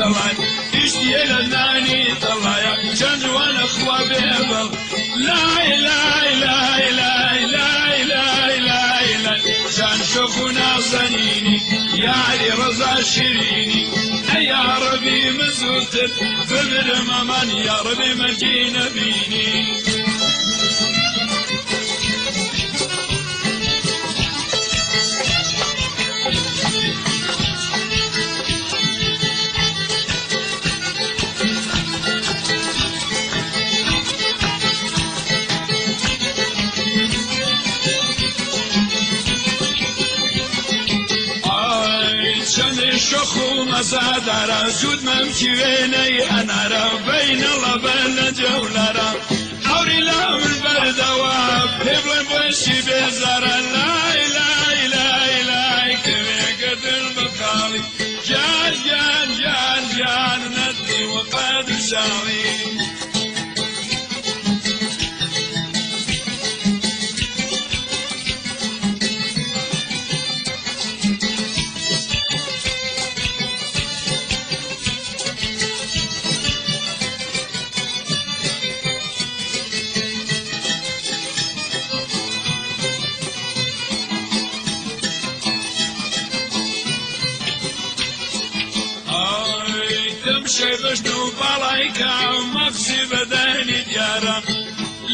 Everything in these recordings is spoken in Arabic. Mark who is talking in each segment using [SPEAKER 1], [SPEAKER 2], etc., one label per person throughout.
[SPEAKER 1] دڵای هیچیە لە نانی دڵایە چەند جوانە خوا بێبڵ لای لای لای لای لای لای لای لای جان شوخ و نازەنینی یاری ڕزا شیرینی ئەیا ڕەبی مزوتر ببرم ئەمان یا ڕەبی مەکی الشخو مصادرة جود ممشي بيني أنا را بين الله بلا جولرة عوري لا من بردواب هبل بوشي بزارة لا إله إلا إلا كم يقد المقالي جان جان جان جان ندي وقد شالي شێبشت و باڵای کاو مەفسی بەدانی دیارە.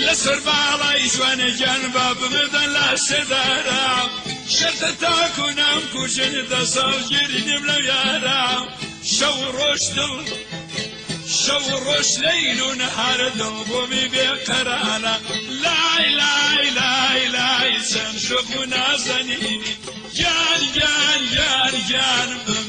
[SPEAKER 1] لەسەر باڵای جوانە گیان با بمدە لا سێدارە شەرتە تاکو نام کوژن دە ساڵگیری نیم لەو یارە. شەو ڕۆژ دڵ شەو ڕۆژ لەیل و نەهارە دڵ بۆمی بێقەرانە لای لای لای لای چەند شوق و نازەنینی. گیان گیان گیان گیان بە